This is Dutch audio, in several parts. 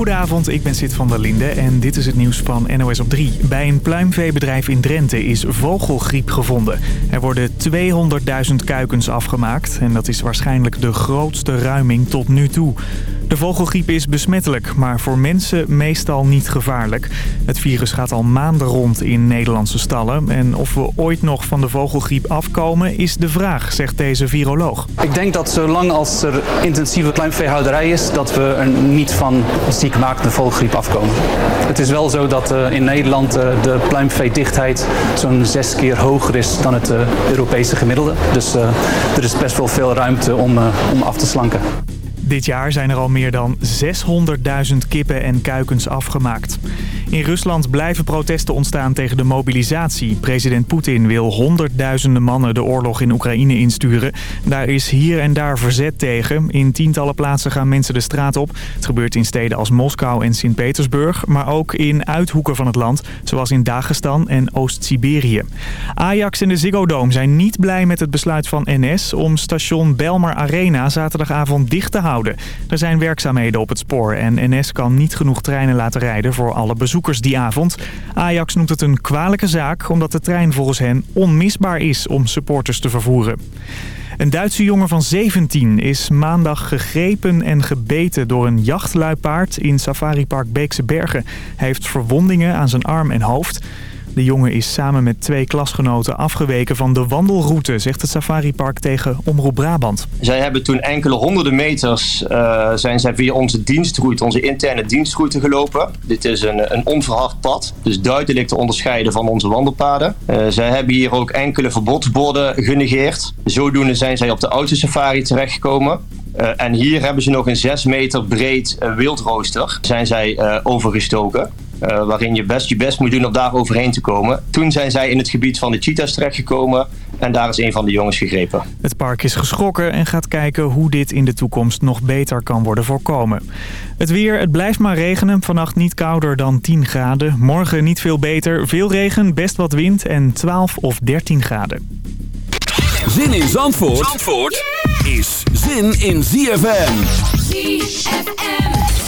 Goedenavond, ik ben Sid van der Linde en dit is het nieuws van NOS op 3. Bij een pluimveebedrijf in Drenthe is vogelgriep gevonden. Er worden 200.000 kuikens afgemaakt en dat is waarschijnlijk de grootste ruiming tot nu toe. De vogelgriep is besmettelijk, maar voor mensen meestal niet gevaarlijk. Het virus gaat al maanden rond in Nederlandse stallen. En of we ooit nog van de vogelgriep afkomen is de vraag, zegt deze viroloog. Ik denk dat zolang als er intensieve pluimveehouderij is... dat we er niet van ziekmakende vogelgriep afkomen. Het is wel zo dat uh, in Nederland uh, de pluimveedichtheid zo'n zes keer hoger is dan het uh, Europese gemiddelde. Dus er is best wel veel ruimte om, om af te slanken. Dit jaar zijn er al meer dan 600.000 kippen en kuikens afgemaakt. In Rusland blijven protesten ontstaan tegen de mobilisatie. President Poetin wil honderdduizenden mannen de oorlog in Oekraïne insturen. Daar is hier en daar verzet tegen. In tientallen plaatsen gaan mensen de straat op. Het gebeurt in steden als Moskou en Sint-Petersburg, maar ook in uithoeken van het land, zoals in Dagestan en Oost-Siberië. Ajax en de Ziggo Dome zijn niet blij met het besluit van NS om station Belmar Arena zaterdagavond dicht te houden. Er zijn werkzaamheden op het spoor en NS kan niet genoeg treinen laten rijden voor alle bezoekers die avond. Ajax noemt het een kwalijke zaak omdat de trein volgens hen onmisbaar is om supporters te vervoeren. Een Duitse jongen van 17 is maandag gegrepen en gebeten door een jachtluipaard in safaripark Beekse Bergen. Hij heeft verwondingen aan zijn arm en hoofd. De jongen is samen met twee klasgenoten afgeweken van de wandelroute, zegt het safaripark tegen Omroep Brabant. Zij hebben toen enkele honderden meters uh, zijn zij via onze dienstroute, onze interne dienstroute gelopen. Dit is een, een onverhard pad, dus duidelijk te onderscheiden van onze wandelpaden. Uh, zij hebben hier ook enkele verbodsborden genegeerd. Zodoende zijn zij op de autosafari terechtgekomen. Uh, en hier hebben ze nog een 6 meter breed wildrooster. Zijn zij overgestoken. Uh, waarin je best je best moet doen om daar overheen te komen. Toen zijn zij in het gebied van de cheetahs terechtgekomen en daar is een van de jongens gegrepen. Het park is geschrokken en gaat kijken hoe dit in de toekomst nog beter kan worden voorkomen. Het weer, het blijft maar regenen. Vannacht niet kouder dan 10 graden. Morgen niet veel beter. Veel regen, best wat wind en 12 of 13 graden. Zin in Zandvoort, Zandvoort is zin in ZFM. ZFM.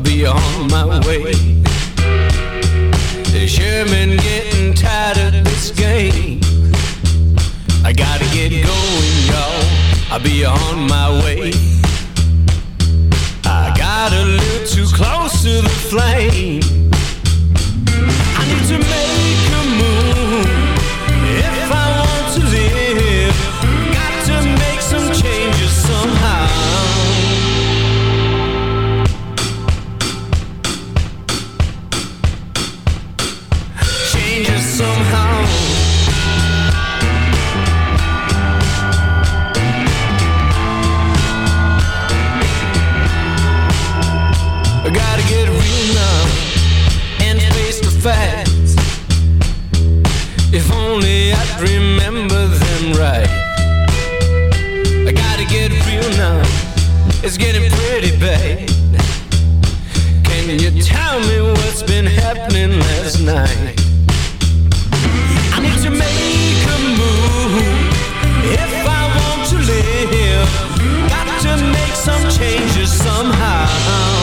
I'll be on my way. Sherman getting tired of this game. I gotta get going, y'all. I'll be on my way. I got a little too close to the flame. Facts. If only I'd remember them right. I gotta get real now. It's getting pretty bad. Can you tell me what's been happening last night? I need to make a move if I want to live. Got to make some changes somehow.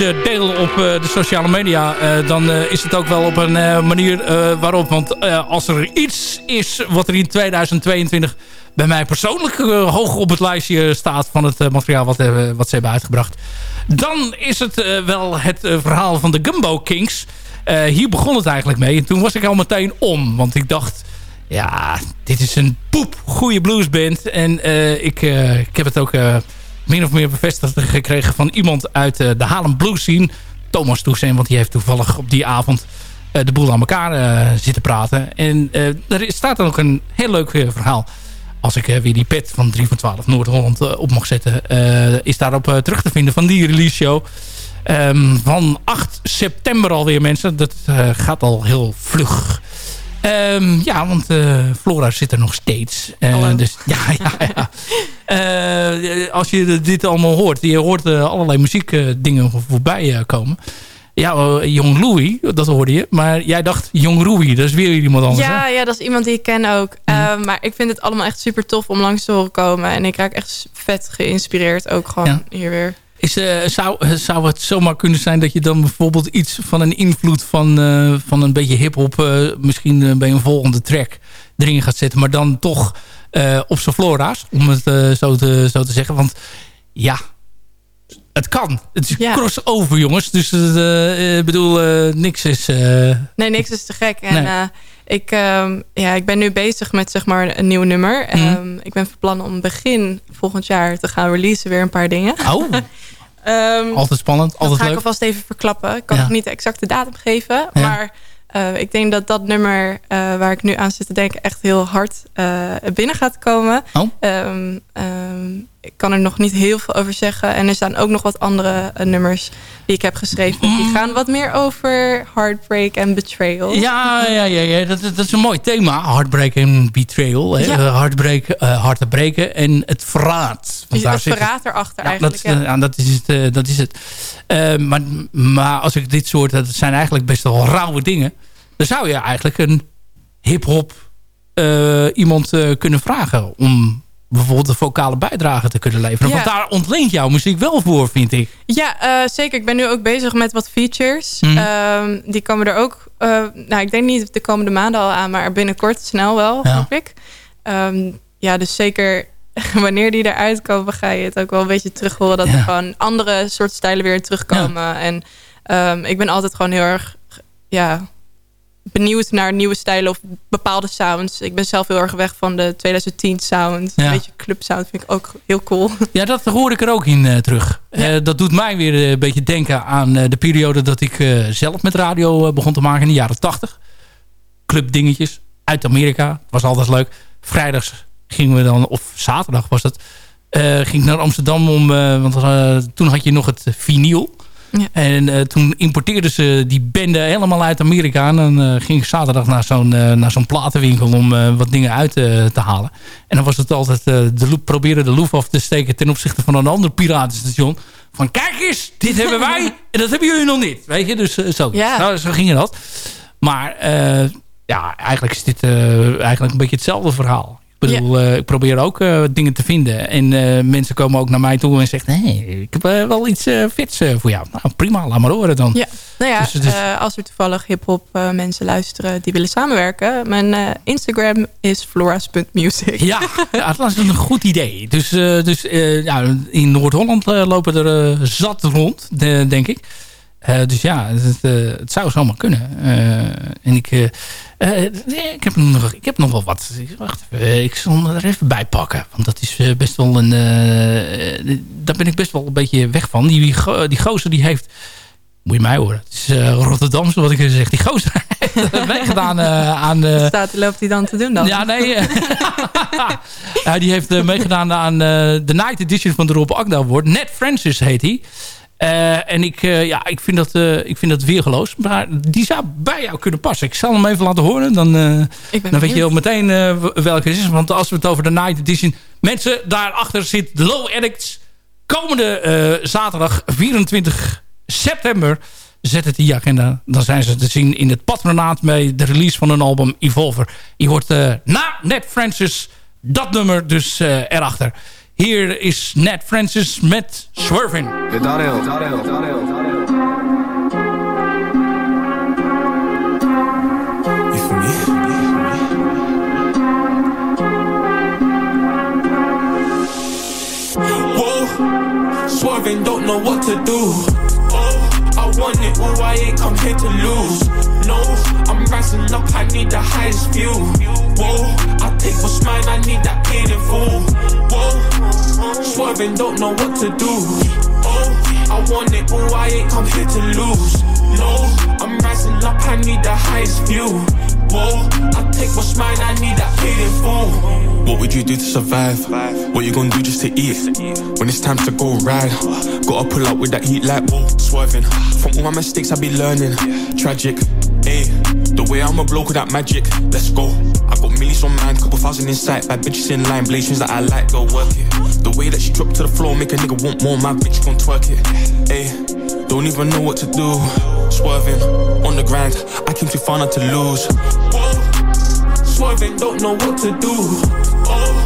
Iets deel op de sociale media... dan is het ook wel op een manier waarop. Want als er iets is wat er in 2022 bij mij persoonlijk hoog op het lijstje staat... van het materiaal wat, wat ze hebben uitgebracht... dan is het wel het verhaal van de Gumbo Kings... hier begon het eigenlijk mee. En toen was ik al meteen om. Want ik dacht, ja, dit is een poep goede bluesband. En ik, ik heb het ook min of meer bevestigd gekregen van iemand uit de Haarlem Blues scene. Thomas Toussaint, want die heeft toevallig op die avond de boel aan elkaar zitten praten. En er staat ook een heel leuk verhaal. Als ik weer die pet van 3 van 12 Noord-Holland op mag zetten. is daarop terug te vinden van die release show. Um, van 8 september alweer mensen. Dat gaat al heel vlug. Um, ja, want uh, Flora zit er nog steeds. Uh, dus ja, ja, ja. Uh, als je dit allemaal hoort, je hoort allerlei muziekdingen voorbij komen. Ja, Jong Louis, dat hoorde je. Maar jij dacht Jong Louis, dat is weer iemand anders. Ja, ja, dat is iemand die ik ken ook. Mm. maar ik vind het allemaal echt super tof om langs te horen komen. En ik raak echt vet geïnspireerd ook gewoon ja. hier weer. Is, uh, zou, eh, zou het zomaar kunnen zijn dat je dan bijvoorbeeld iets van een invloed van, uh, van een beetje hip-hop, uh, misschien bij een volgende track erin gaat zetten, maar dan toch op zijn flora's, om het zo, te, zo te zeggen? Want ja, het kan. Het is ja. crossover, jongens. Dus ik bedoel, niks is... Nee, niks is te gek. En nee. ik, um, ja, ik ben nu bezig met zeg maar, een nieuw nummer. Mm um, ik ben van plan om begin volgend jaar te gaan releasen weer een paar dingen. Oh. Um, altijd spannend, altijd leuk. Dat ga ik alvast even verklappen. Ik kan nog niet de exacte datum geven. Maar uh, ik denk dat dat nummer uh, waar ik nu aan zit te denken... echt heel hard uh, binnen gaat komen. Oh. Um, um, ik kan er nog niet heel veel over zeggen. En er staan ook nog wat andere nummers die ik heb geschreven. Die mm. gaan wat meer over heartbreak en betrayal. Ja, ja, ja, ja. Dat, dat is een mooi thema. Heartbreak en betrayal. Hè? Ja. Heartbreak, hart te breken en het verraad. Want het verraad erachter ja, eigenlijk. Dat, ja. dat is het. dat is het. maar, maar als ik dit soort... Dat zijn eigenlijk best wel rauwe dingen dan zou je eigenlijk een hip-hop iemand kunnen vragen om bijvoorbeeld een vocale bijdrage te kunnen leveren. Ja. Want daar ontleent jouw muziek wel voor, vind ik. Ja, uh, zeker. Ik ben nu ook bezig met wat features. Mm. Uh, die komen er ook... nou, ik denk niet de komende maanden al aan... maar binnenkort snel wel, ja. hoop ik. Um, ja, dus zeker wanneer die eruit komen... ga je het ook wel een beetje terug horen... dat ja. er gewoon andere soort stijlen weer terugkomen. En um, ik ben altijd gewoon heel erg... ja benieuwd naar nieuwe stijlen of bepaalde sounds. Ik ben zelf heel erg weg van de 2010 sound. Ja. Een beetje club sound vind ik ook heel cool. Ja, dat hoor ik er ook in uh, terug. Ja. Uh, dat doet mij weer een beetje denken aan uh, de periode dat ik zelf met radio begon te maken in de jaren 80. Clubdingetjes uit Amerika. Was altijd leuk. Vrijdags gingen we dan, of zaterdag was dat, ging ik naar Amsterdam om, want toen had je nog het vinyl. Ja. En uh, toen importeerden ze die bende helemaal uit Amerika. En dan uh, ging ik zaterdag naar zo'n uh, naar zo'n platenwinkel om wat dingen uit te halen. En dan was het altijd de proberen de loef af te steken ten opzichte van een ander piratenstation. Van kijk eens, dit hebben wij en dat hebben jullie nog niet. Weet je, dus zo. Ja. Nou, zo ging dat. Maar ja, eigenlijk is dit eigenlijk een beetje hetzelfde verhaal. Ik bedoel, ja. uh, ik probeer ook uh, dingen te vinden. En uh, mensen komen ook naar mij toe en zeggen... nee, ik heb wel iets fits voor jou. Nou, prima, laat maar horen dan. Ja, nou ja, dus, dus... als er toevallig hiphop mensen luisteren die willen samenwerken... mijn Instagram is floras.music. Ja, ja, dat is een goed idee. Dus, dus ja, in Noord-Holland lopen er zat rond, de, denk ik. Dus ja, het, het, zou zomaar kunnen. en ik uh, ik, heb nog, ik heb nog wel wat. Wacht even, ik zal er even bij pakken. Want dat is uh, best wel een... Uh, daar ben ik best wel een beetje weg van. Die, die gozer die heeft... Moet je mij horen. Het is Rotterdam, zoals ik zeg. Die gozer heeft meegedaan aan... Staat, loopt hij dan te doen dan? Ja, nee. die heeft meegedaan aan de Night Edition van de Rob Agda Award. Ned Francis heet hij. Uh, en ik, uh, ja, ik, vind dat, uh, ik vind dat weergeloos. Maar die zou bij jou kunnen passen. Ik zal hem even laten horen. Dan, dan weet je ook meteen welke het is. Want als we het over de Night Edition... Mensen, daarachter zit The Low Addicts. Komende zaterdag 24 september zet het die agenda. Dan zijn ze te zien in het patronaat... bij de release van een album Evolver. Je hoort na Ned Francis dat nummer dus erachter. Hier is Ned Francis met Swerving. Darryl, Darryl, Darryl, Swerving, don't know what to do. Oh, I want it, oh, I ain't come here to lose. No, I'm rising up, I need the highest view. Whoa, Swerving, don't know what to do. Oh, I want it all, I ain't come here to lose. No, I'm rising up, I need the highest view. Whoa, I take what's mine, I need that in full. What would you do to survive? What you gonna do just to eat? When it's time to go ride, gotta pull up with that heat like whoa, swerving. From all my mistakes, I be learning. Tragic, ayy. The way I'm a bloke with that magic, let's go. I got millions on mine, couple thousand in sight. Bad bitches in line, blazings that I like, go work it. The way that she drop to the floor, make a nigga want more. My bitch gon' twerk it, ayy. Don't even know what to do. Swerving on the grind, I came too far not to lose. Whoa, swerving, don't know what to do. Oh,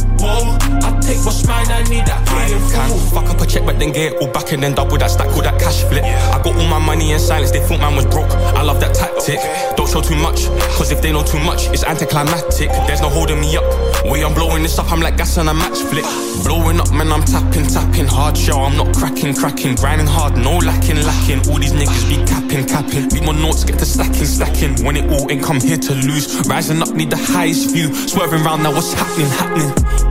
Whoa, I take what's mine, I need that in Can fuck up a check, but then get it all back and then double that stack with that cash flip. I got all my money in silence, they thought man was broke. I love that tactic. Don't show too much, cause if they know too much, it's anticlimactic. There's no holding me up. Way I'm blowing this up, I'm like gas on a match flip. Blowing up, man, I'm tapping, tapping. Hard show, I'm not cracking, cracking. Grinding hard, no lacking, lacking. All these niggas be capping, capping. Beat my notes, get to stacking, stacking. When it all ain't come here to lose. Rising up, need the highest view. Swerving round now, what's happening, happening?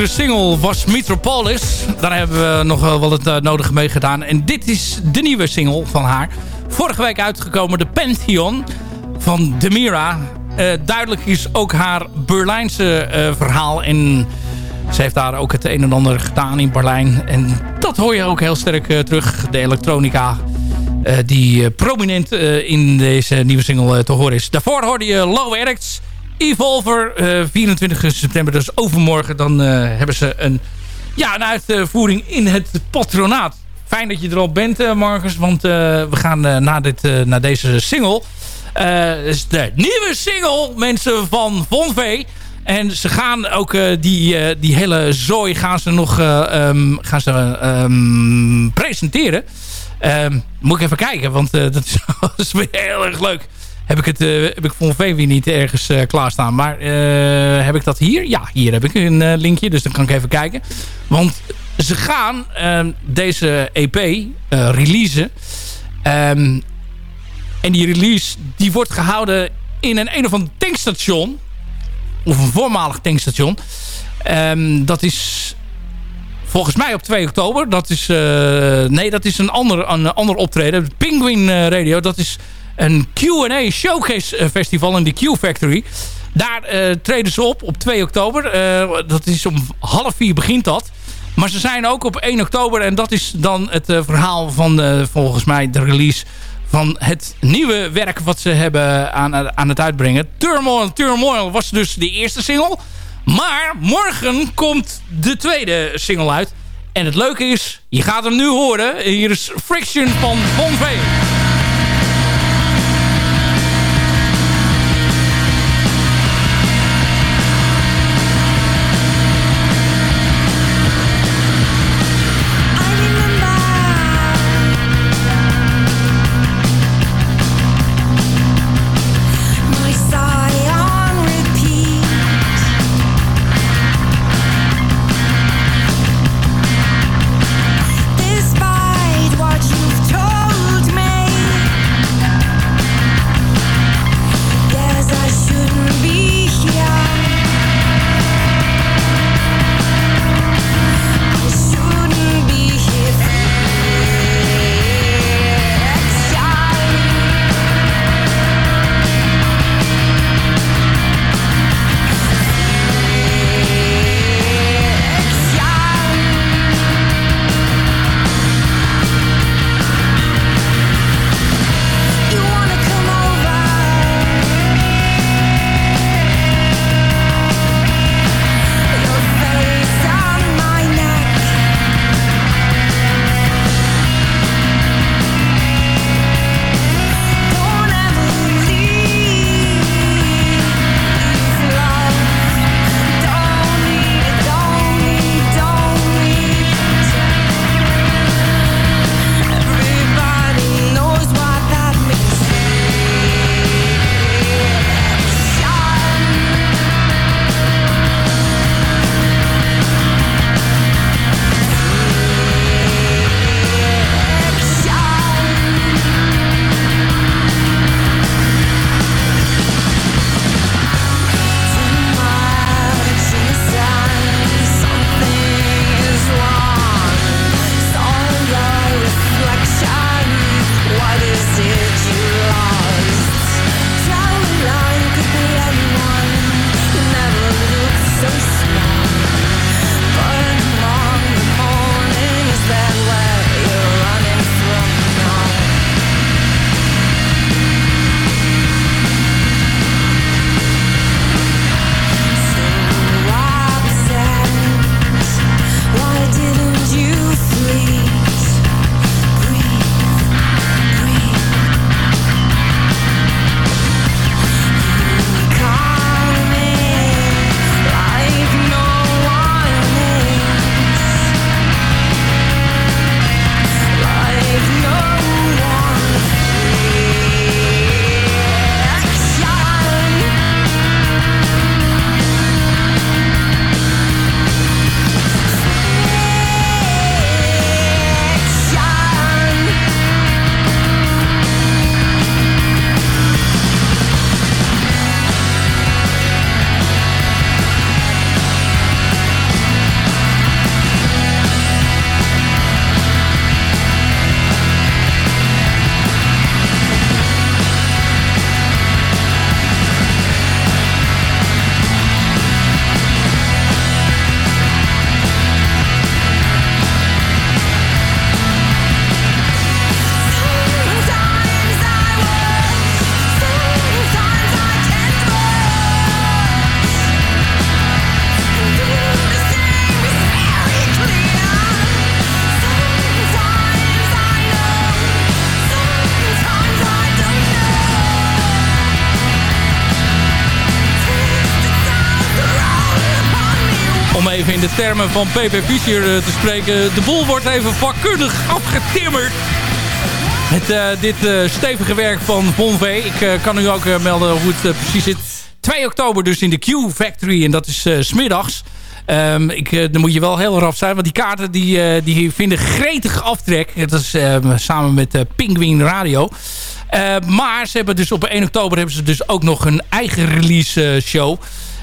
Eerdere single was Metropolis. Daar hebben we nog wel het uh, nodige mee gedaan. En dit is de nieuwe single van haar. Vorige week uitgekomen de Pantheon van Demira. Uh, duidelijk is ook haar Berlijnse uh, verhaal. En ze heeft daar ook het een en ander gedaan in Berlijn. En dat hoor je ook heel sterk terug. De elektronica die prominent in deze nieuwe single te horen is. Daarvoor hoorde je Low Eric's Evolver, 24 eh, september, dus overmorgen, dan eh, hebben ze een, ja, een uitvoering in het patronaat. Fijn dat je er al bent, uh, Marcus, want we gaan na, dit, na deze single... de nieuwe single, mensen van Von V. En ze gaan ook die, die hele zooi gaan ze nog um, gaan ze, um, presenteren. Um, moet ik even kijken, want dat is, dat is heel erg leuk heb ik, het, uh, heb ik Von weer niet ergens uh, klaarstaan. Maar uh, heb ik dat hier? Ja, hier heb ik een linkje. Dus dan kan ik even kijken. Want ze gaan ehm, deze EP releasen. Um, en die release die wordt gehouden in een een of ander tankstation. Of een voormalig tankstation. Um, dat is volgens mij op 2 oktober. Dat is, nee, dat is een ander, een ander optreden. Penguin Radio, dat is een Q&A Showcase eh, Festival in de Q Factory. Daar uh, treden ze op op 2 oktober. Uh, dat is om half vier begint dat. Maar ze zijn ook op 1 oktober. En dat is dan het verhaal van volgens mij de release van het nieuwe werk wat ze hebben aan, aan het uitbrengen. Turmoil Turmoil was dus de eerste single. Maar morgen komt de tweede single uit. En het leuke is, je gaat hem nu horen. Hier is Friction van Von van PP Fischer te spreken. De boel wordt even vakkundig afgetimmerd. Met dit stevige werk van Von V. Ik kan u ook melden hoe het precies zit. 2 oktober dus in de Q Factory. En dat is smiddags. Um, ik, dan moet je wel heel raf zijn. Want die kaarten die, die vinden gretig aftrek. Dat is samen met uh, Penguin Radio. Uh, maar ze hebben dus op 1 oktober hebben ze dus ook nog een eigen release show.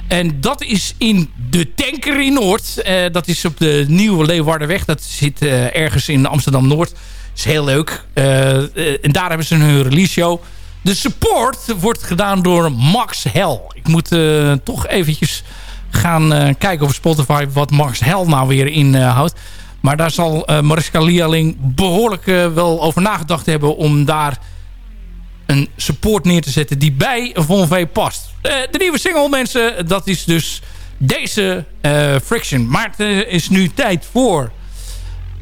En dat is in de Tanker in Noord. Uh, dat is op de Nieuwe Leeuwardenweg. Dat zit uh, ergens in Amsterdam-Noord. is heel leuk. en daar hebben ze hun release show. De support wordt gedaan door Max Hell. Ik moet toch eventjes gaan kijken op Spotify wat Max Hell nou weer inhoudt. maar daar zal Mariska Lialing behoorlijk wel over nagedacht hebben om daar een support neer te zetten die bij Von V past. Uh, de nieuwe single, mensen, dat is dus deze uh, Friction. Maar het is nu tijd voor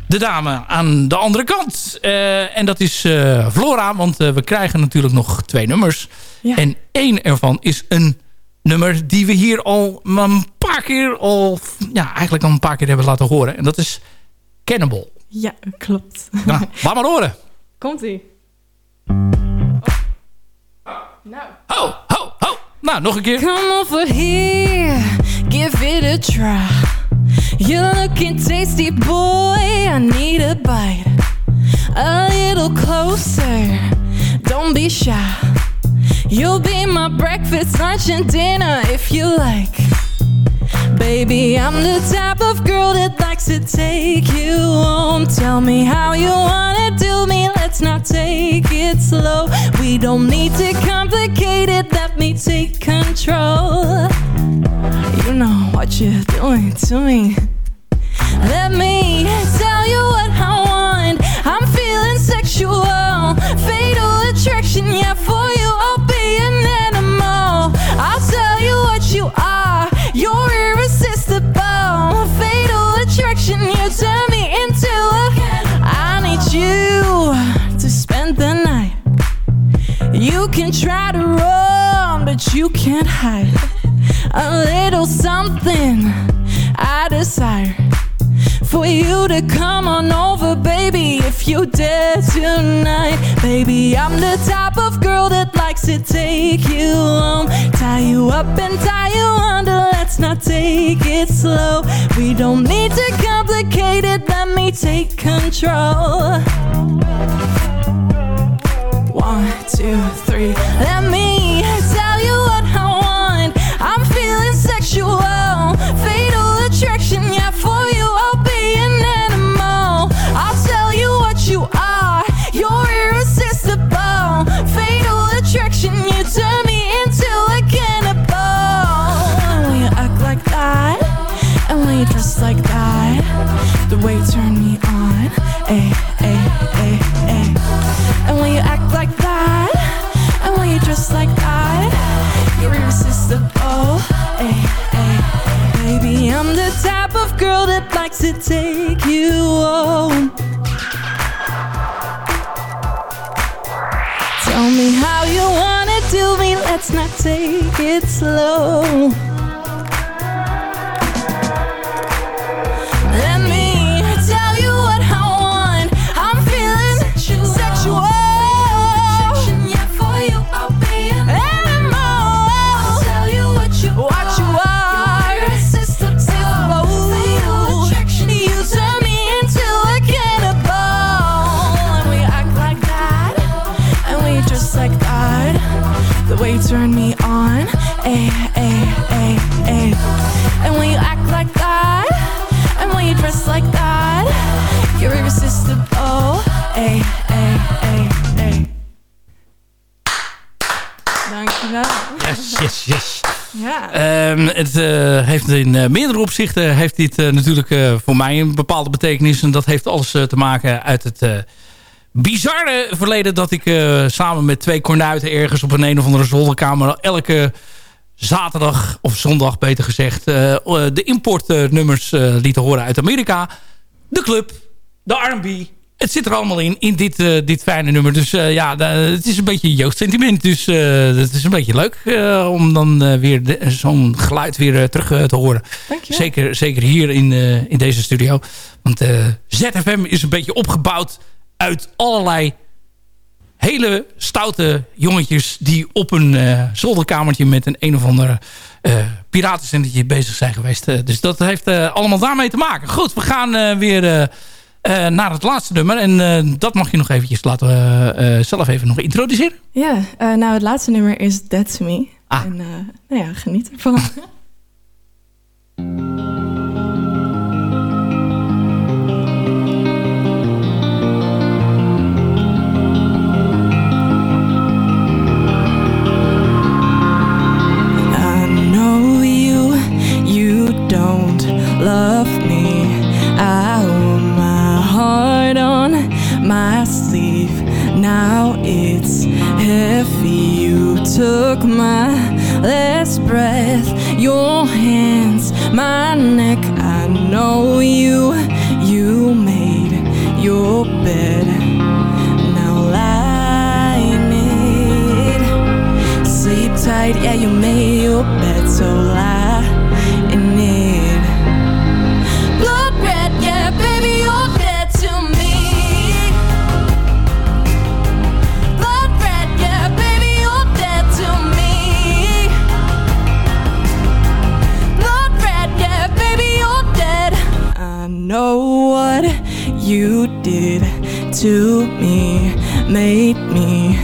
de dame aan de andere kant. en dat is Flora, want we krijgen natuurlijk nog twee nummers. Ja. En één ervan is een nummer die we hier al een paar keer al, ja, eigenlijk al een paar keer hebben laten horen. En dat is Cannibal. Ja, klopt. Nou, laat maar horen. Komt-ie. Nou. Ho, ho, ho. Nou, nog een keer. Come over here, give it a try. You're looking tasty, boy. I need a bite. A little closer, don't be shy. You'll be my breakfast, lunch, and dinner if you like. Baby, I'm the type of girl that likes to take you home. Tell me how you wanna do me, let's not take it slow. We don't need to complicate it, let me take control. You know what you're doing to me. Let me tell you what I want. I'm feeling sexual, fatal attraction, yeah, You can try to run, but you can't hide. A little something I desire for you to come on over, baby, if you dare tonight. Baby, I'm the type of girl that likes to take you home. Tie you up and tie you under, let's not take it slow. We don't need to complicate it, let me take control. One, two, three, let me tell you what I want. I'm feeling sexual, fatal attraction, yeah, for you. I'll be an animal. I'll tell you what you are. You're irresistible, fatal attraction. You turn me into a cannibal. When you act like that, and when you dress like that, the way you turn me on, ay, to take you home. Tell me how you wanna do me, let's not take it slow. Yes, yes, yes. Ja. Ehm, het eh, heeft in eh, meerdere opzichten heeft dit eh, natuurlijk voor mij een bepaalde betekenis. En dat heeft alles te maken uit het bizarre verleden... dat ik samen met twee kornuiten ergens op een een of andere zolderkamer... elke zaterdag, of zondag beter gezegd... de importnummers lieten horen uit Amerika. De club, de R&B, het zit er allemaal in, in dit, dit fijne nummer. Dus ja, het is een beetje jeugdsentiment. Dus het is een beetje leuk om dan weer zo'n geluid weer terug te horen. Zeker, zeker hier in, in deze studio. Want ZFM is een beetje opgebouwd uit allerlei hele stoute jongetjes... die op een zolderkamertje met een een of ander piratenzendertje bezig zijn geweest. dus dat heeft allemaal daarmee te maken. Goed, we gaan weer uh, naar het laatste nummer. En uh, dat mag je nog eventjes laten uh, zelf even nog introduceren. Ja, nou het laatste nummer is to Me. Ah. En nou ja, geniet ervan. took my last breath. Your hands, my neck I know you, you made your bed. Now lie in it. Sleep tight, yeah you made your bed. So lie did to me, made me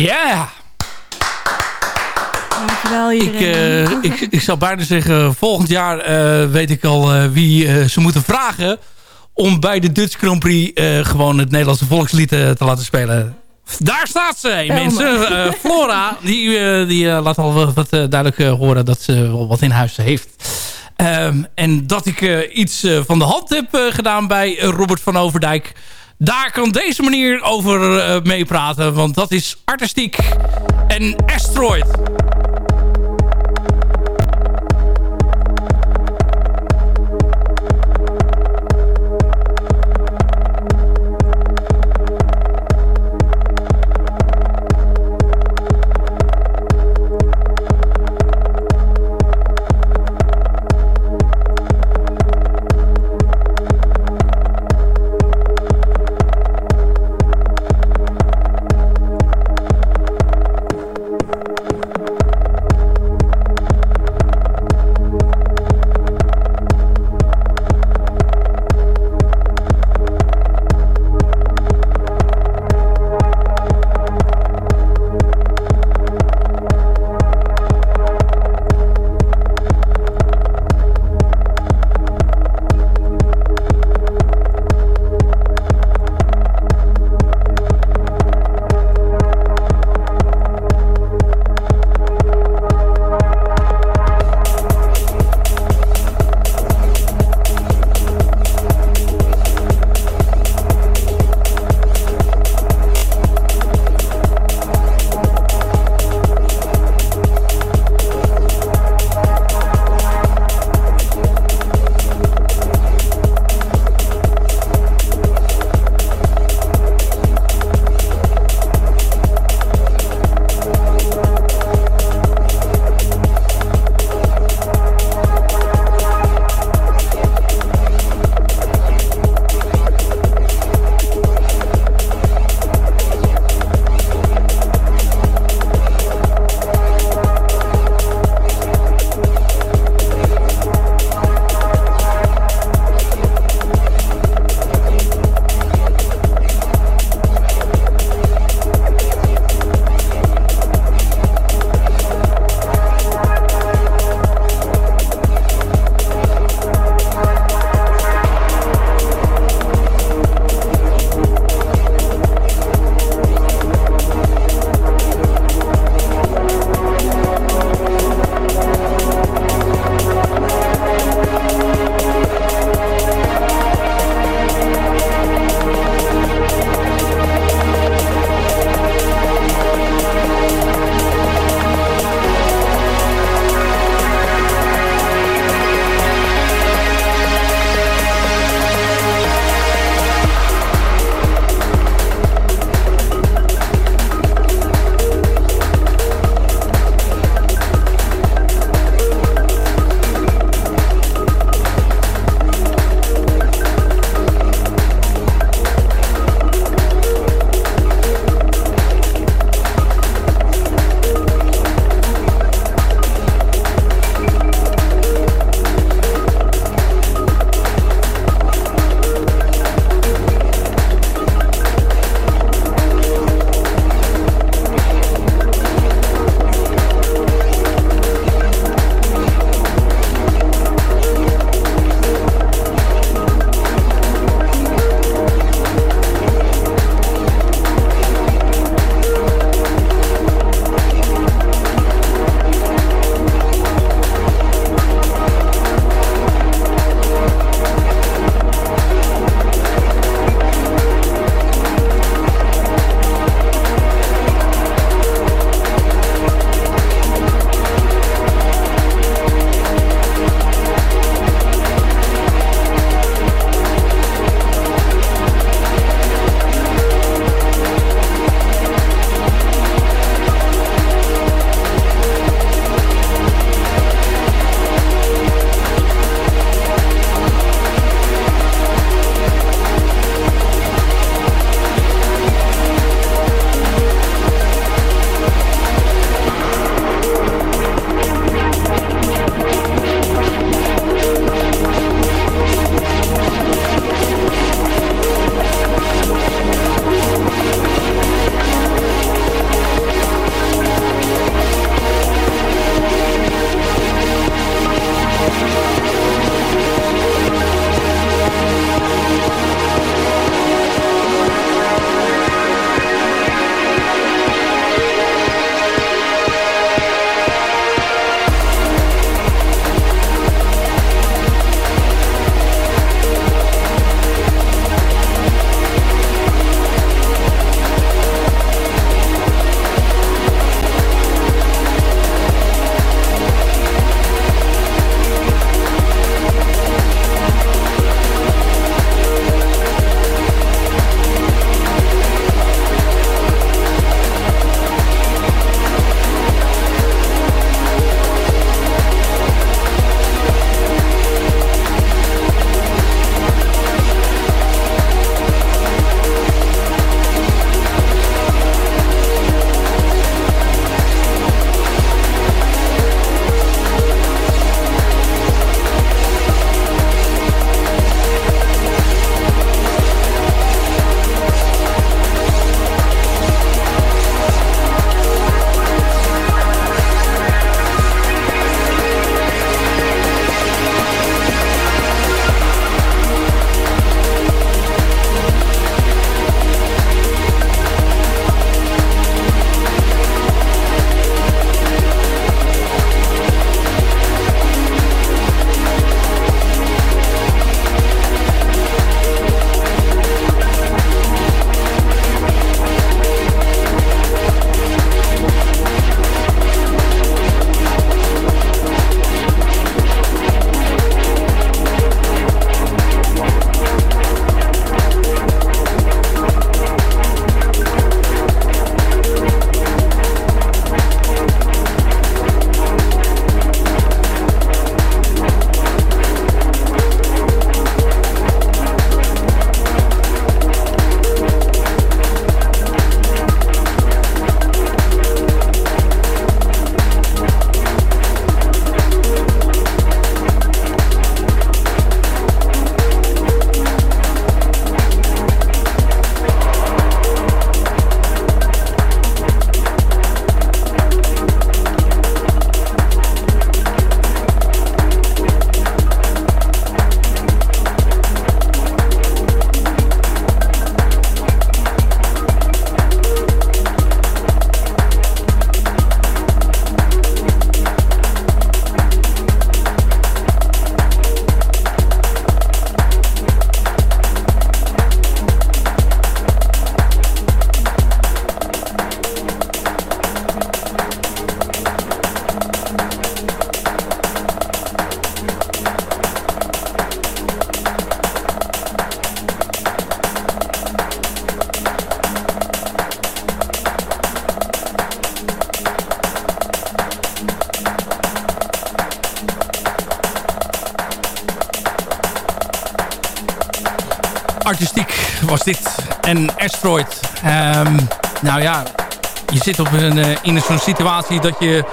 Ja! Dankjewel Ik, iedereen. eh, ik, ik zou bijna zeggen, volgend jaar eh, weet ik al eh, wie ze moeten vragen... om bij de Dutch Grand Prix gewoon het Nederlandse volkslied te laten spelen. Daar staat ze, hey, mensen. Flora, die, die laat al wat, duidelijk horen dat ze wel wat in huis heeft. Ehm, en dat ik iets van de hand heb gedaan bij Robert van Overdijk. Daar kan deze manier over eh, meepraten. Want dat is artistiek en asteroid. Nou ja, je zit een, uh, in zo'n situatie dat je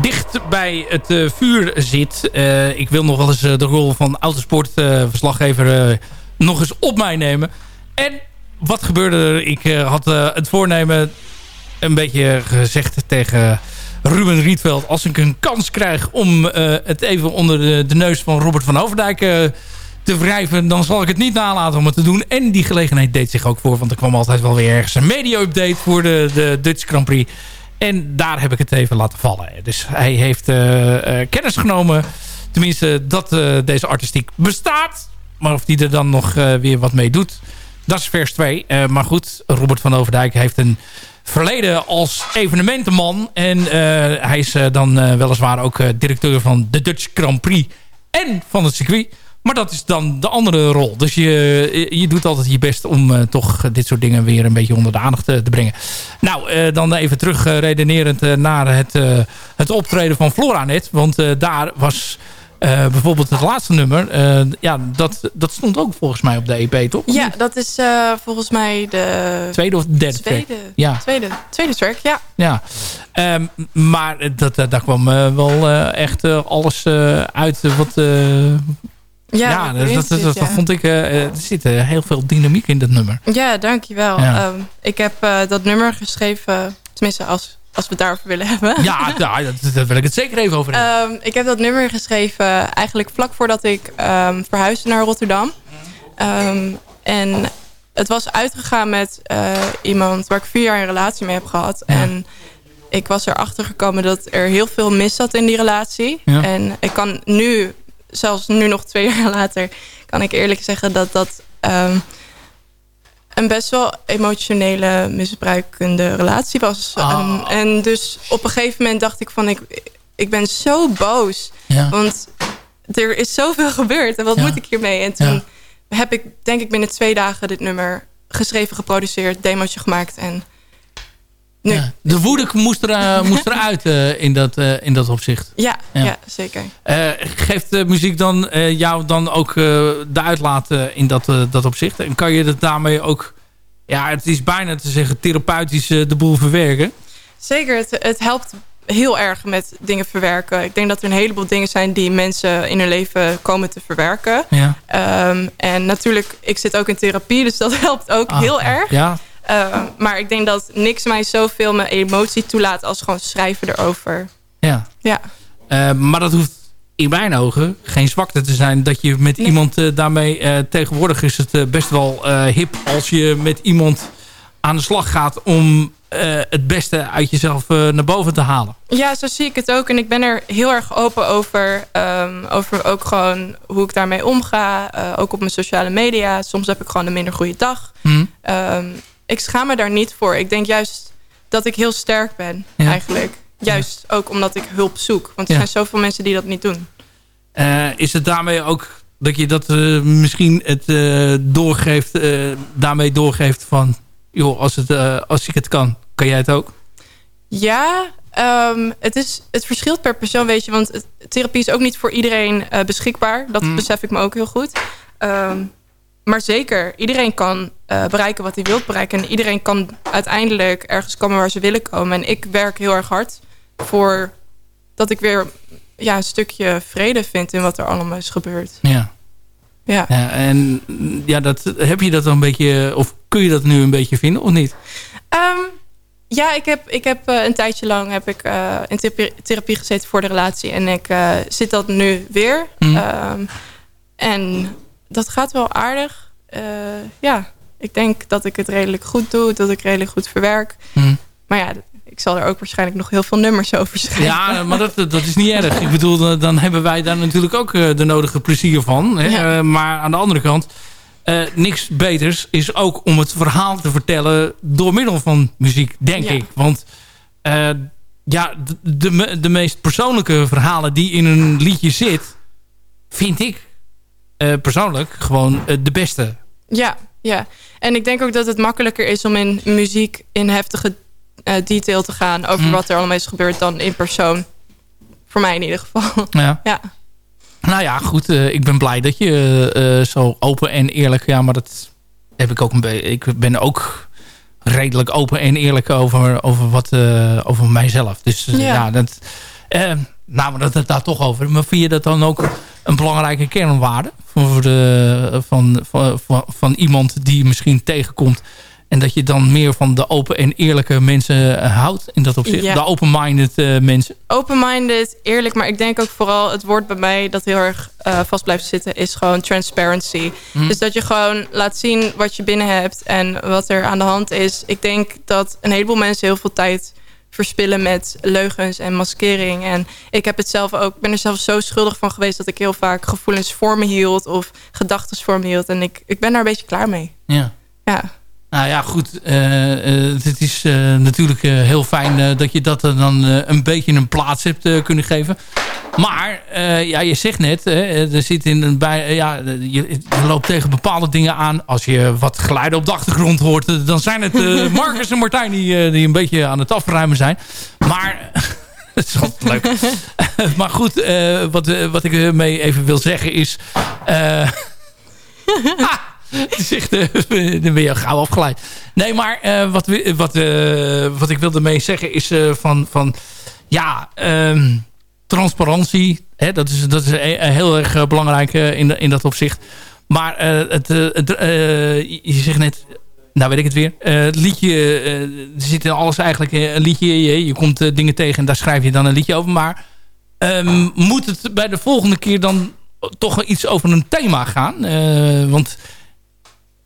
dicht bij het uh, vuur zit. Uh, ik wil nog wel eens de rol van autosportverslaggever nog eens op mij nemen. En wat gebeurde er? Ik had het voornemen een beetje gezegd tegen Ruben Rietveld... als ik een kans krijg om het even onder de, neus van Robert van Overdijk wrijven... dan zal ik het niet nalaten om het te doen. En die gelegenheid deed zich ook voor... want er kwam altijd wel weer ergens een media-update... voor de, de Dutch Grand Prix. En daar heb ik het even laten vallen. Dus hij heeft uh, uh, kennis genomen... tenminste dat uh, deze artistiek bestaat... maar of die er dan nog weer wat mee doet... dat is vers 2. maar goed, Robert van Overdijk heeft een verleden als evenementenman. En hij is dan weliswaar ook directeur van de Dutch Grand Prix... en van het circuit... Maar dat is dan de andere rol. Dus je, je doet altijd je best om uh, toch dit soort dingen weer een beetje onder de aandacht te, te brengen. Nou, uh, dan even terug uh, redenerend naar het, het optreden van Floranet. Want daar was bijvoorbeeld het laatste nummer. ja, dat, dat stond ook volgens mij op de EP, toch? Ja, dat is volgens mij de... Tweede of derde tweede, track? Ja. Tweede, tweede track, ja. Ja, um, maar dat, daar kwam wel echt alles uit wat ja, ja dat, dat, dat, dat vond ik... Uh, er zit uh, heel veel dynamiek in dat nummer. Ja, dankjewel. Ja. Um, ik heb uh, dat nummer geschreven, tenminste als, als we het daarover willen hebben. Ja, daar wil ik het zeker even over hebben. Um, ik heb dat nummer geschreven eigenlijk vlak voordat ik um, verhuisde naar Rotterdam. en het was uitgegaan met iemand waar ik vier jaar een relatie mee heb gehad. En ik was erachter gekomen dat er heel veel mis zat in die relatie. En ik kan nu zelfs nu nog twee jaar later... kan ik eerlijk zeggen dat dat... Um, een best wel emotionele, misbruikende relatie was. Oh. Um, en dus op een gegeven moment dacht ik van... ik, ik ben zo boos. Ja. Want er is zoveel gebeurd. En wat ja. moet ik hiermee? En toen ja. heb ik, denk ik, binnen twee dagen dit nummer geschreven, geproduceerd, demootje gemaakt. En Ja, de woede moest, er, uh, moest eruit uh, in, dat, uh, in dat opzicht. Ja, ja. ja zeker. geeft de muziek dan jou dan ook de uitlaat in dat, dat opzicht? En kan je dat daarmee ook, ja, het is bijna te zeggen, therapeutisch de boel verwerken? Zeker, het, het helpt heel erg met dingen verwerken. Ik denk dat er een heleboel dingen zijn die mensen in hun leven komen te verwerken. Ja. Um, en natuurlijk, ik zit ook in therapie, dus dat helpt ook ah, heel erg. Ja. Uh, maar ik denk dat niks mij zoveel mijn emotie toelaat als gewoon schrijven erover. Ja. ja. Uh, maar dat hoeft in mijn ogen geen zwakte te zijn dat je met nee. iemand uh, daarmee... tegenwoordig is het best wel hip als je met iemand aan de slag gaat... om het beste uit jezelf naar boven te halen. Ja, zo zie ik het ook. En ik ben er heel erg open over. Um, over ook gewoon hoe ik daarmee omga. ook op mijn sociale media. Soms heb ik gewoon een minder goede dag. Um, ik schaam me daar niet voor. Ik denk juist dat ik heel sterk ben, ja. eigenlijk. Juist ja. ook omdat ik hulp zoek. Want er ja. zijn zoveel mensen die dat niet doen. Uh, is het daarmee ook dat je dat uh, misschien het uh, doorgeeft, daarmee doorgeeft van... joh, als, het, als ik het kan, kan jij het ook? Ja, um, het, is, het verschilt per persoon, weet je. Want het, therapie is ook niet voor iedereen beschikbaar. Dat mm. besef ik me ook heel goed. Um, maar zeker, iedereen kan uh, bereiken wat hij wilt bereiken. En iedereen kan uiteindelijk ergens komen waar ze willen komen. En ik werk heel erg hard voor dat ik weer ja, een stukje vrede vind in wat er allemaal is gebeurd. Ja. Ja. ja en ja, dat, heb je dat dan een beetje, of kun je dat nu een beetje vinden of niet? Um, ja, ik heb, ik heb uh, een tijdje lang heb ik, uh, in therapie, therapie gezeten voor de relatie. En ik zit dat nu weer. Mm. Um, en dat gaat wel aardig. Uh, ja, ik denk dat ik het redelijk goed doe. Dat ik redelijk goed verwerk. Hmm. Maar ja, ik zal er ook waarschijnlijk nog heel veel nummers over schrijven. Ja, maar dat, dat is niet erg. Ik bedoel, dan hebben wij daar natuurlijk ook uh, de nodige plezier van. Hè? Ja. Uh, maar aan de andere kant, uh, niks beters is ook om het verhaal te vertellen door middel van muziek, denk ja. ik. Want ja, de, de, de meest persoonlijke verhalen die in een liedje zit, vind ik persoonlijk gewoon uh, de beste. Ja, ja. En ik denk ook dat het makkelijker is om in muziek in heftige uh, detail te gaan over mm. wat er allemaal is gebeurd dan in persoon. Voor mij in ieder geval. Ja. ja. Nou ja, goed. ik ben blij dat je zo open en eerlijk... Ja, maar dat heb ik ook een beetje... Ik ben ook redelijk open en eerlijk over, over, wat, over mijzelf. Dus ja, ja dat... nou, maar dat het daar toch over. Maar vind je dat dan ook een belangrijke kernwaarde voor de, van, van, van, van iemand die misschien tegenkomt en dat je dan meer van de open en eerlijke mensen eh, houdt in dat opzicht. De open-minded uh, mensen. Open-minded, eerlijk. Maar ik denk ook vooral het woord bij mij dat heel erg uh, vast blijft zitten... is gewoon transparency. Mhm. Dus dat je gewoon laat zien wat je binnen hebt en wat er aan de hand is. Ik denk dat een heleboel mensen heel veel tijd verspillen met leugens en maskering. En ik heb het zelf ook, ben er zelf zo schuldig van geweest... dat ik heel vaak gevoelens voor me hield of gedachten voor me hield. En ik, ik ben daar een beetje klaar mee. Ja. Ja. Nou ja, goed. Uh, het is uh, natuurlijk heel fijn dat je dat dan een beetje een plaats hebt kunnen geven. Maar ja, je zegt net, er zit in een bij, ja, je, je, loopt tegen bepaalde dingen aan. Als je wat geluiden op de achtergrond hoort, dan zijn het Marcus en Martijn die, die een beetje aan het afruimen zijn. Maar dat is altijd leuk. maar goed, wat, wat ik mee even wil zeggen is... ah, Zegt, dan ben je gauw afgeleid. Nee, maar uh, wat, wat, uh, wat ik wilde mee zeggen is van, van... Ja, um, transparantie. Hè, dat, is, dat is heel erg belangrijk in, in dat opzicht. Maar het, je zegt net... Nou weet ik het weer. het liedje... er zit in alles eigenlijk een liedje. Je, je komt dingen tegen en daar schrijf je dan een liedje over. Maar um, moet het bij de volgende keer dan toch iets over een thema gaan? want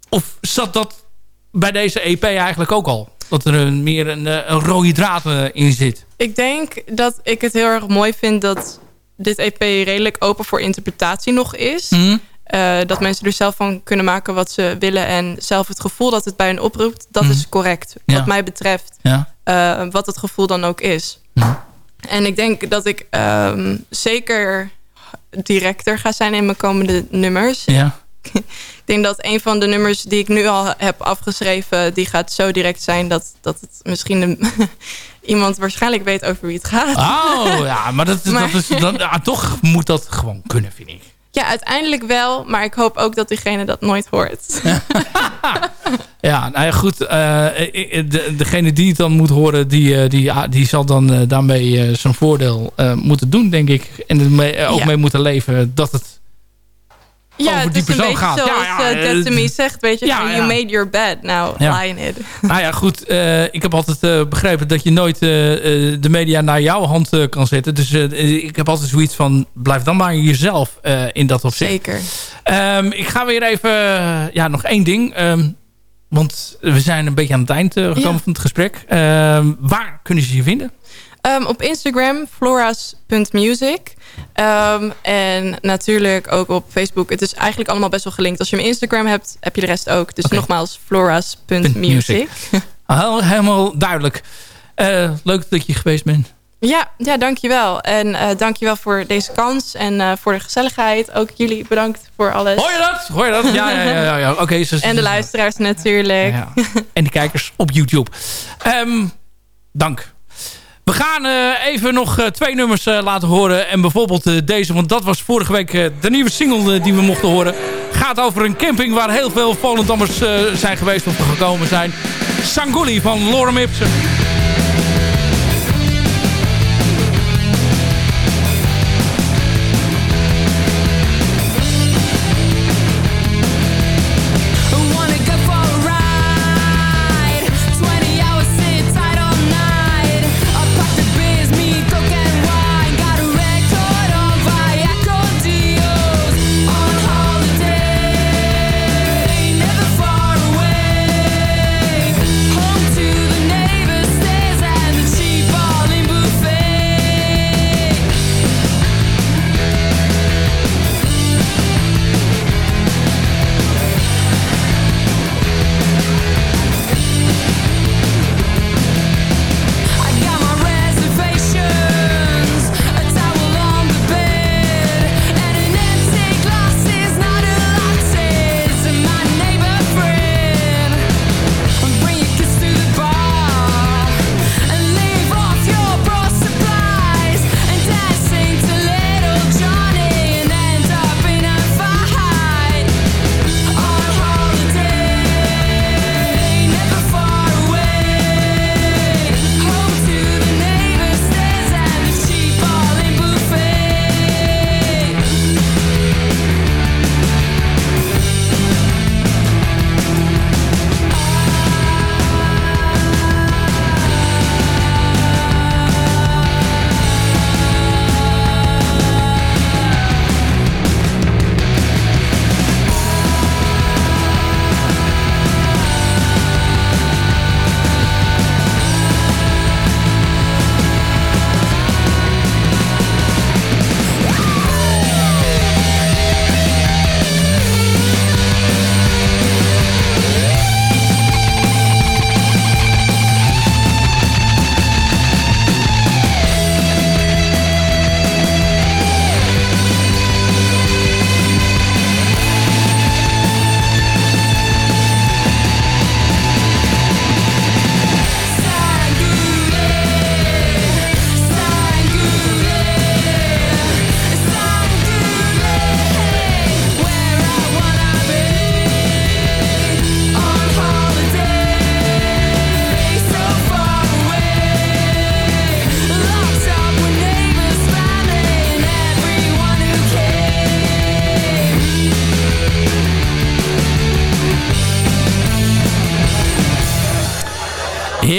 of zat dat bij deze EP eigenlijk ook al? Dat er een, meer een, eh, een rode draad eh, in zit? Ik denk dat ik het heel erg mooi vind dat dit EP redelijk open voor interpretatie nog is. Mhm. Eh, dat mensen er zelf van kunnen maken wat ze willen. En zelf het gevoel dat het bij hen oproept, dat mhm. is correct. Wat mij betreft. Ja. wat het gevoel dan ook is. Mhm. En ik denk dat ik um, zeker directer ga zijn in mijn komende nummers. Ja. Ik denk dat een van de nummers die ik nu al heb afgeschreven... die gaat zo direct zijn dat, dat het misschien iemand waarschijnlijk weet over wie het gaat. Oh, ja, maar, dat, dat is, dan, ja, toch moet dat gewoon kunnen, vind ik. Ja, uiteindelijk wel. Maar ik hoop ook dat diegene dat nooit hoort. ja, nou ja, goed. Uh, de, degene die het dan moet horen... die, die, die zal dan daarmee zijn voordeel moeten doen, denk ik. En er ook mee moeten leven dat het ja, over die persoon gaat. Zoals ja, ja, uh, me zegt, weet je, you made your bed, now lie in it. Nou ja, goed, uh, ik heb altijd uh, begrepen dat je nooit de media naar jouw hand kan zetten. Dus ik heb altijd zoiets van, blijf dan maar jezelf in dat opzicht. Zeker. Um, ik ga weer even, ja, nog één ding. Um, want we zijn een beetje aan het eind gekomen van het gesprek. Um, waar kunnen ze je vinden? Op Instagram, floras.music. Um, en natuurlijk ook op Facebook. Het is eigenlijk allemaal best wel gelinkt. Als je mijn Instagram hebt, heb je de rest ook. Dus nogmaals, floras.music. Helemaal duidelijk. Uh, leuk dat je geweest bent. Ja, ja dankjewel. En uh, dankjewel voor deze kans en uh, voor de gezelligheid. Ook jullie bedankt voor alles. Hoor je dat? Hoor je dat? Ja, ja, ja. ja, ja. Oké. Okay, en de luisteraars natuurlijk. Ja, en de kijkers op YouTube. Um, dank we gaan uh, even nog uh, twee nummers uh, laten horen. En bijvoorbeeld deze, want dat was vorige week de nieuwe single die we mochten horen. Gaat over een camping waar heel veel Volendammers zijn geweest of gekomen zijn. Sanguli van Lorem Ipsum.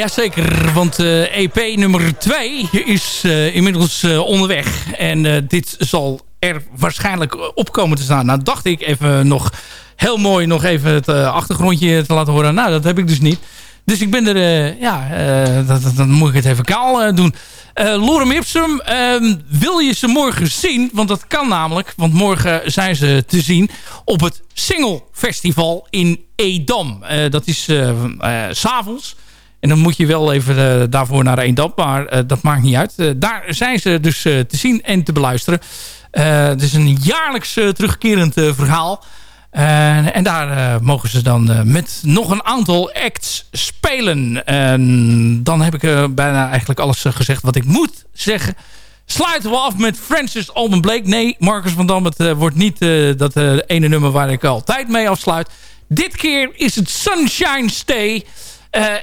Jazeker, want EP e nummer 2 is inmiddels onderweg. En dit zal er waarschijnlijk opkomen te staan. Nou dacht ik even nog heel mooi nog even het achtergrondje te laten horen. Nou, dat heb ik dus niet. Dus ik ben er, ja, dan moet ik het even kaal doen. Lorem Ipsum, ehm, wil je ze morgen zien? Want dat kan namelijk, want morgen zijn ze te zien op het Single Festival in Edam. dat is s'avonds. En dan moet je wel even daarvoor naar Edam, maar dat maakt niet uit. daar zijn ze dus te zien en te beluisteren. het is een jaarlijks terugkerend verhaal. En daar mogen ze dan met nog een aantal acts spelen. En dan heb ik bijna eigenlijk alles gezegd wat ik moet zeggen. Sluiten we af met Francis Alban Blake. Nee, Marcus van Dam, het wordt niet dat ene nummer waar ik altijd mee afsluit. Dit keer is het Sunshine Stay.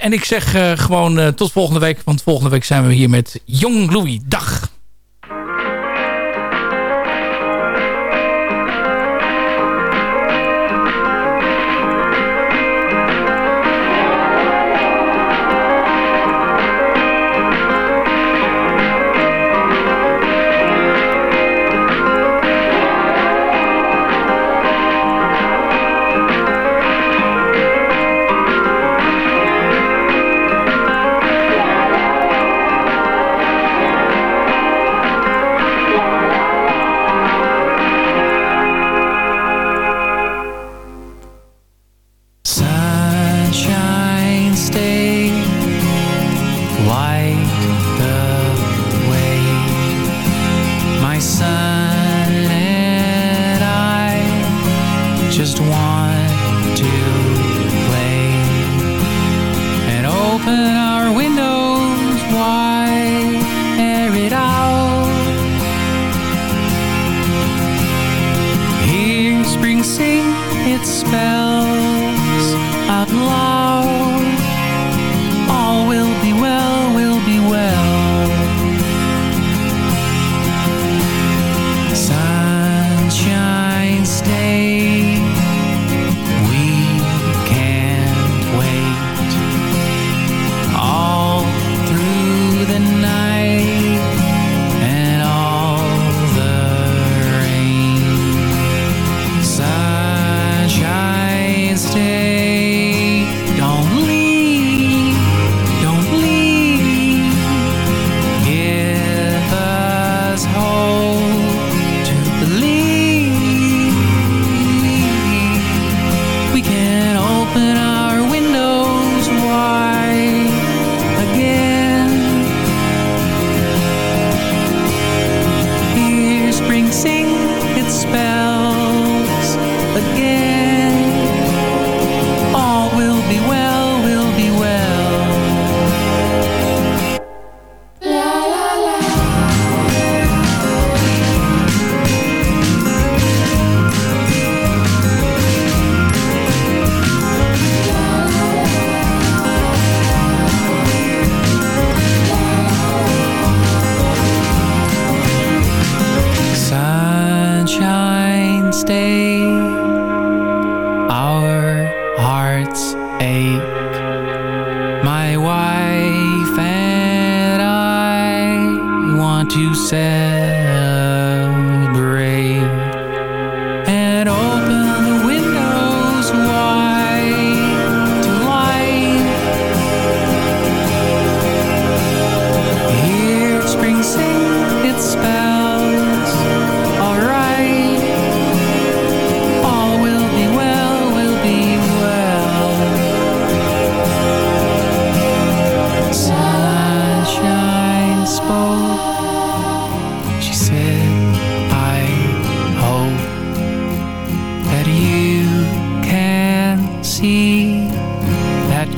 En ik zeg gewoon tot volgende week. Want volgende week zijn we hier met Jong Louis. Dag!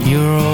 You're all.